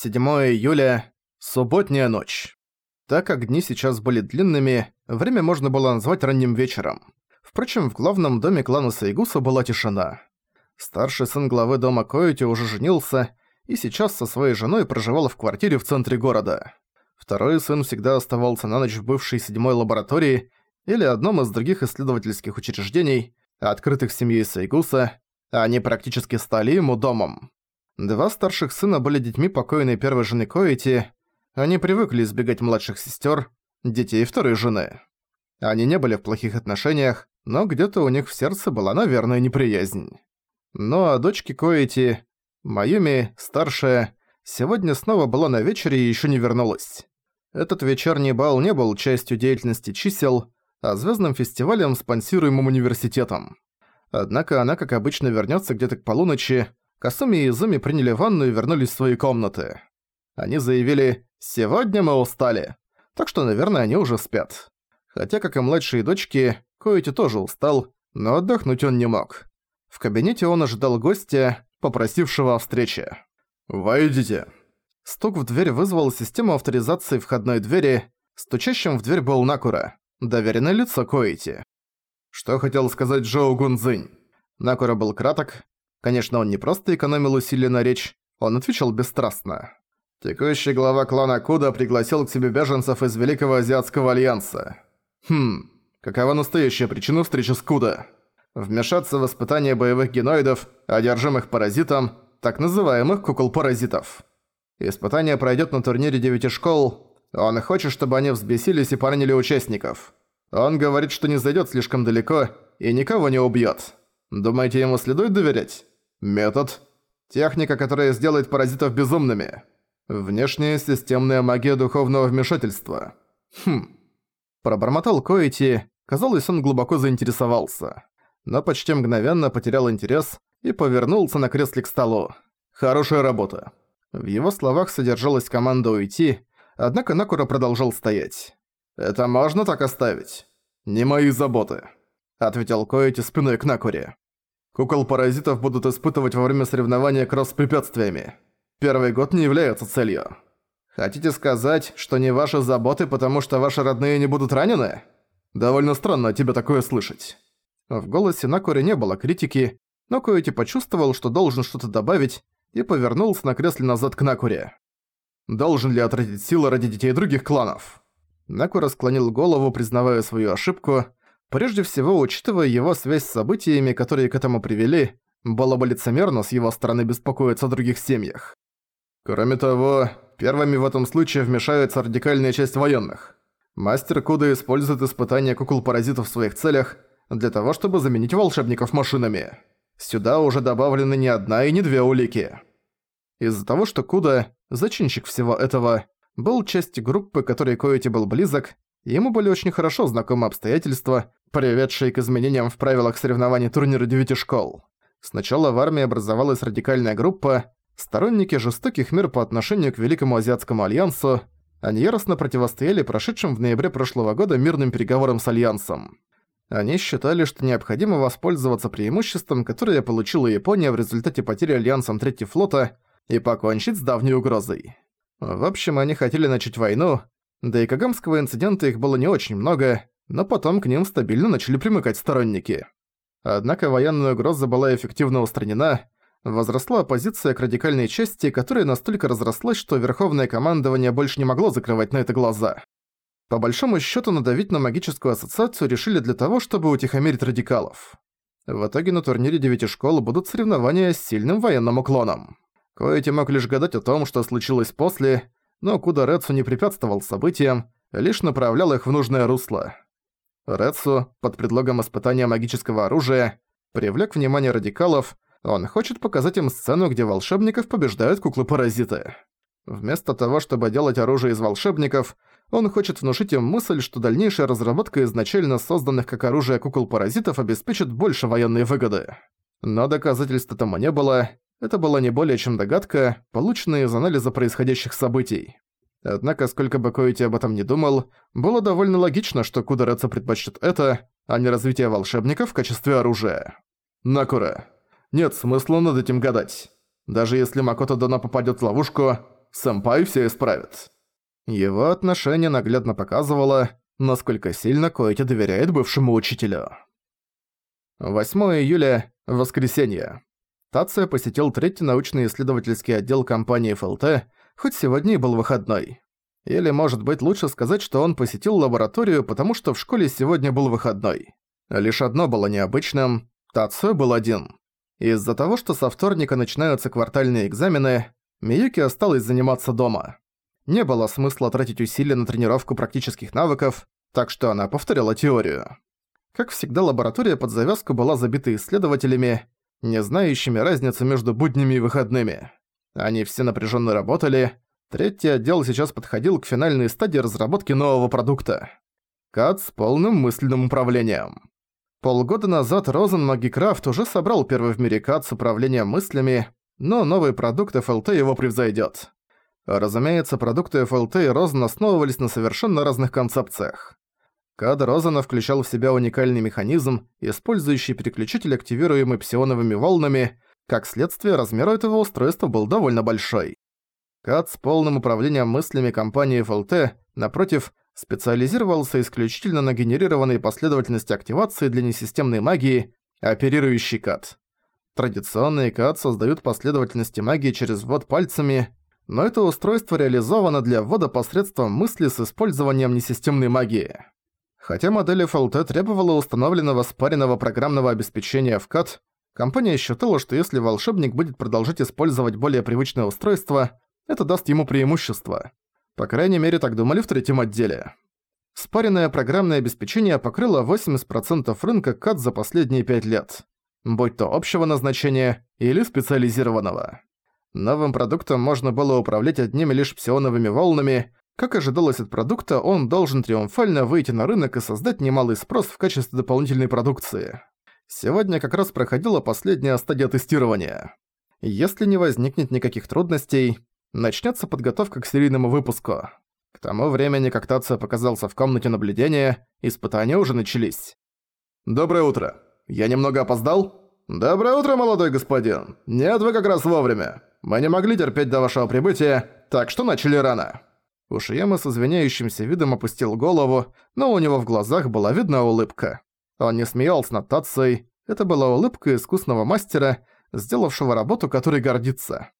7 июля. Субботняя ночь. Так как дни сейчас были длинными, время можно было назвать ранним вечером. Впрочем, в главном доме клана Сайгуса была тишина. Старший сын главы дома Коэти уже женился и сейчас со своей женой проживал в квартире в центре города. Второй сын всегда оставался на ночь в бывшей седьмой лаборатории или одном из других исследовательских учреждений, открытых семьей Сайгуса, а они практически стали ему домом. Два старших сына были детьми покойной первой жены Коэти. Они привыкли избегать младших сестер, детей второй жены. Они не были в плохих отношениях, но где-то у них в сердце была, наверное, неприязнь. Ну а дочки Коэти, Майюми, старшая, сегодня снова была на вечере и еще не вернулась. Этот вечерний бал не был частью деятельности чисел, а звездным фестивалем, спонсируемым университетом. Однако она, как обычно, вернется где-то к полуночи, Касуми и Изуми приняли ванну и вернулись в свои комнаты. Они заявили «Сегодня мы устали», так что, наверное, они уже спят. Хотя, как и младшие дочки, Коэти тоже устал, но отдохнуть он не мог. В кабинете он ожидал гостя, попросившего о встрече. «Войдите». Стук в дверь вызвал систему авторизации входной двери. Стучащим в дверь был Накура, доверенное лицо Коэти. «Что хотел сказать Джоу Гунзинь?» Накура был краток, Конечно, он не просто экономил усилия на речь, он отвечал бесстрастно. Текущий глава клана Куда пригласил к себе беженцев из Великого Азиатского Альянса. Хм, какова настоящая причина встречи с Куда? Вмешаться в испытание боевых геноидов, одержимых паразитом, так называемых кукол-паразитов. Испытание пройдет на турнире девяти школ. Он хочет, чтобы они взбесились и поранили участников. Он говорит, что не зайдет слишком далеко и никого не убьет. Думаете, ему следует доверять? Метод. Техника, которая сделает паразитов безумными. Внешняя системная магия духовного вмешательства. Хм. Пробормотал Коэти. Казалось, он глубоко заинтересовался. Но почти мгновенно потерял интерес и повернулся на кресле к столу. Хорошая работа. В его словах содержалась команда уйти, однако Накура продолжал стоять. «Это можно так оставить? Не мои заботы», — ответил Коэти спиной к Накуре. Кукол-паразитов будут испытывать во время соревнования кросс с препятствиями. Первый год не является целью. Хотите сказать, что не ваши заботы, потому что ваши родные не будут ранены? Довольно странно тебе такое слышать. В голосе Накури не было критики, но Коэти почувствовал, что должен что-то добавить, и повернулся на кресле назад к Накуре. Должен ли отратить силы ради детей других кланов? Накура склонил голову, признавая свою ошибку, Прежде всего, учитывая его связь с событиями, которые к этому привели, было бы лицемерно с его стороны беспокоиться о других семьях. Кроме того, первыми в этом случае вмешается радикальная часть военных. Мастер Куда использует испытания кукол-паразитов в своих целях для того, чтобы заменить волшебников машинами. Сюда уже добавлены не одна и не две улики. Из-за того, что Куда, зачинщик всего этого, был частью группы, которой Коэти был близок, ему были очень хорошо знакомы обстоятельства, приведшие к изменениям в правилах соревнований турнира девяти школ. Сначала в армии образовалась радикальная группа, сторонники жестоких мер по отношению к Великому Азиатскому Альянсу, они яростно противостояли прошедшим в ноябре прошлого года мирным переговорам с Альянсом. Они считали, что необходимо воспользоваться преимуществом, которое получила Япония в результате потери Альянсом Третьего флота, и покончить с давней угрозой. В общем, они хотели начать войну, да и Кагамского инцидента их было не очень много, но потом к ним стабильно начали примыкать сторонники. Однако военная угроза была эффективно устранена, возросла оппозиция к радикальной части, которая настолько разрослась, что Верховное командование больше не могло закрывать на это глаза. По большому счету надавить на магическую ассоциацию решили для того, чтобы утихомирить радикалов. В итоге на турнире девяти школ будут соревнования с сильным военным уклоном. Коэти мог лишь гадать о том, что случилось после, но Куда Рецу не препятствовал событиям, лишь направлял их в нужное русло. Рецу, под предлогом испытания магического оружия, привлек внимание радикалов, он хочет показать им сцену, где волшебников побеждают куклы-паразиты. Вместо того, чтобы делать оружие из волшебников, он хочет внушить им мысль, что дальнейшая разработка изначально созданных как оружие кукол-паразитов обеспечит больше военной выгоды. Но доказательств этому не было, это была не более чем догадка, полученная из анализа происходящих событий. Однако, сколько бы Коэти об этом не думал, было довольно логично, что Кудареца предпочтет это, а не развитие волшебника в качестве оружия. Накура. Нет смысла над этим гадать. Даже если Макото Дона попадет в ловушку, сэмпай все исправит». Его отношение наглядно показывало, насколько сильно Коэти доверяет бывшему учителю. 8 июля, воскресенье. Тация посетил третий научно-исследовательский отдел компании ФЛТ, хоть сегодня и был выходной. Или, может быть, лучше сказать, что он посетил лабораторию, потому что в школе сегодня был выходной. Лишь одно было необычным – Тацио был один. Из-за того, что со вторника начинаются квартальные экзамены, Миюки осталась заниматься дома. Не было смысла тратить усилия на тренировку практических навыков, так что она повторяла теорию. Как всегда, лаборатория под завязку была забита исследователями, не знающими разницы между буднями и выходными. Они все напряженно работали. Третий отдел сейчас подходил к финальной стадии разработки нового продукта. КАД с полным мысленным управлением. Полгода назад Розен Магикрафт уже собрал первый в мире КАД с управлением мыслями, но новый продукт FLT его превзойдет. Разумеется, продукты FLT и Розен основывались на совершенно разных концепциях. КАД Розена включал в себя уникальный механизм, использующий переключитель, активируемый псионовыми волнами, как следствие, размер этого устройства был довольно большой. КАД с полным управлением мыслями компании FLT, напротив, специализировался исключительно на генерированной последовательности активации для несистемной магии, оперирующий КАД. Традиционные КАД создают последовательности магии через ввод пальцами, но это устройство реализовано для ввода посредством мысли с использованием несистемной магии. Хотя модель FLT требовала установленного спаренного программного обеспечения в КАД, компания считала, что если волшебник будет продолжать использовать более привычное устройство, это даст ему преимущество. По крайней мере, так думали в третьем отделе. Спаренное программное обеспечение покрыло 80% рынка КАТ за последние 5 лет, будь то общего назначения или специализированного. Новым продуктом можно было управлять одними лишь псионовыми волнами. Как ожидалось от продукта, он должен триумфально выйти на рынок и создать немалый спрос в качестве дополнительной продукции. Сегодня как раз проходила последняя стадия тестирования. Если не возникнет никаких трудностей, начнется подготовка к серийному выпуску. К тому времени, как Тация показался в комнате наблюдения, испытания уже начались. «Доброе утро. Я немного опоздал?» «Доброе утро, молодой господин. Нет, вы как раз вовремя. Мы не могли терпеть до вашего прибытия, так что начали рано». Ушияма с извиняющимся видом опустил голову, но у него в глазах была видна улыбка. Он не смеялся над Тацией, это была улыбка искусного мастера, сделавшего работу, которой гордится.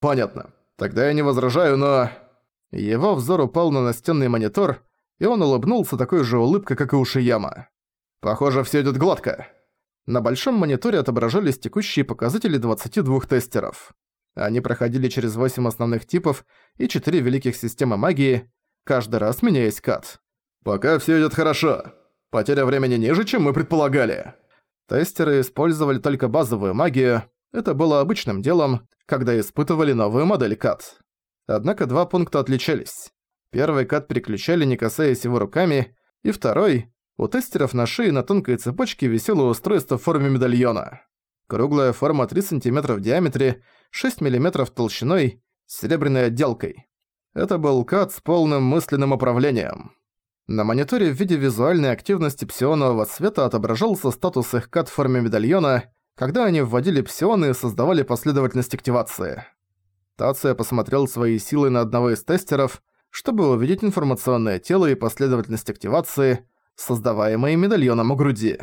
«Понятно. Тогда я не возражаю, но...» Его взор упал на настенный монитор, и он улыбнулся такой же улыбкой, как и у Шияма. «Похоже, всё идёт гладко». На большом мониторе отображались текущие показатели 22 тестеров. Они проходили через 8 основных типов и 4 великих системы магии, каждый раз меняясь кат. «Пока всё идёт хорошо. Потеря времени ниже, чем мы предполагали». Тестеры использовали только базовую магию, это было обычным делом, когда испытывали новую модель КАТ. Однако два пункта отличались. Первый КАТ переключали, не касаясь его руками, и второй – у тестеров на шее на тонкой цепочке висело устройство в форме медальона. Круглая форма 3 см в диаметре, 6 мм толщиной, с серебряной отделкой. Это был КАТ с полным мысленным управлением. На мониторе в виде визуальной активности псионового цвета отображался статус их КАТ в форме медальона, когда они вводили псионы и создавали последовательность активации. Тация посмотрел свои силы на одного из тестеров, чтобы увидеть информационное тело и последовательность активации, создаваемые медальоном у груди.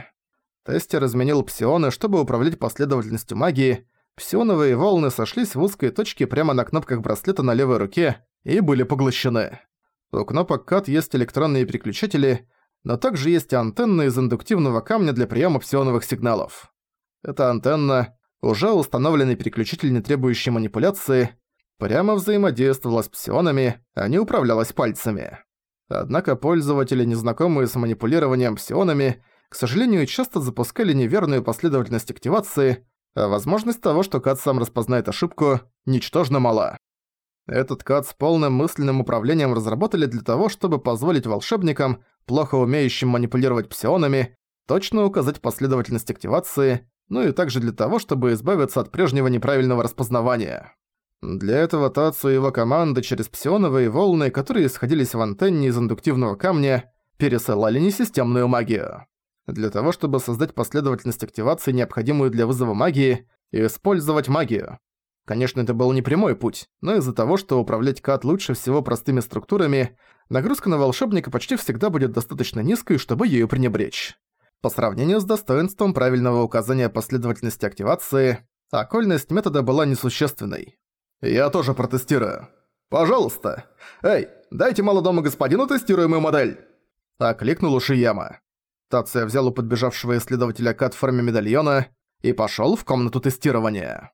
Тестер изменил псионы, чтобы управлять последовательностью магии. Псионовые волны сошлись в узкой точке прямо на кнопках браслета на левой руке и были поглощены. У кнопок CAT есть электронные переключатели, но также есть антенны из индуктивного камня для приема псионовых сигналов. Эта антенна, уже установленный переключитель, не требующий манипуляции, прямо взаимодействовала с псионами, а не управлялась пальцами. Однако пользователи, незнакомые с манипулированием псионами, к сожалению, часто запускали неверную последовательность активации, а возможность того, что КАТ сам распознает ошибку, ничтожно мала. Этот КАТ с полным мысленным управлением разработали для того, чтобы позволить волшебникам, плохо умеющим манипулировать псионами, точно указать последовательность активации, ну и также для того, чтобы избавиться от прежнего неправильного распознавания. Для этого Тацу и его команда через псионовые волны, которые сходились в антенне из индуктивного камня, пересылали несистемную магию. Для того, чтобы создать последовательность активации, необходимую для вызова магии, и использовать магию. Конечно, это был не прямой путь, но из-за того, что управлять КАТ лучше всего простыми структурами, нагрузка на волшебника почти всегда будет достаточно низкой, чтобы ею пренебречь. По сравнению с достоинством правильного указания последовательности активации, окольность метода была несущественной. «Я тоже протестирую. Пожалуйста. Эй, дайте молодому господину тестируемую модель!» Окликнул Ушияма. Тация взял у подбежавшего исследователя КАТ в форме медальона и пошёл в комнату тестирования.